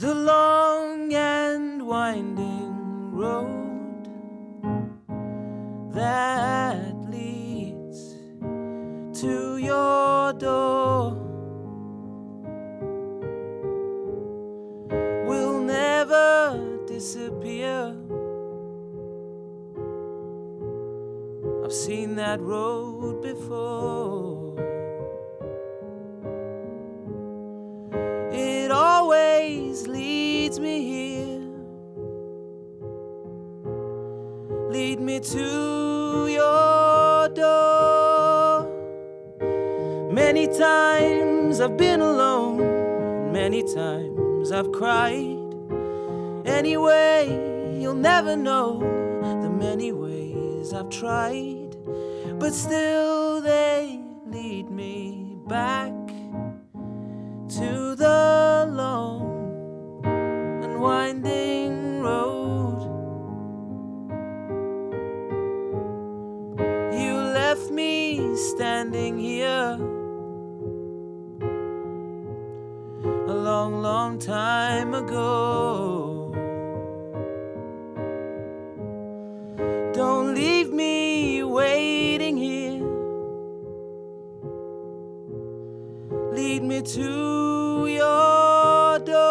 the long and winding road that leads to your door will never disappear. I've seen that road before. Lead me to your door. Many times I've been alone, many times I've cried. Anyway, you'll never know the many ways I've tried but still they lead me back to the long and winding road. Standing here a long, long time ago. Don't leave me waiting here. Lead me to your door.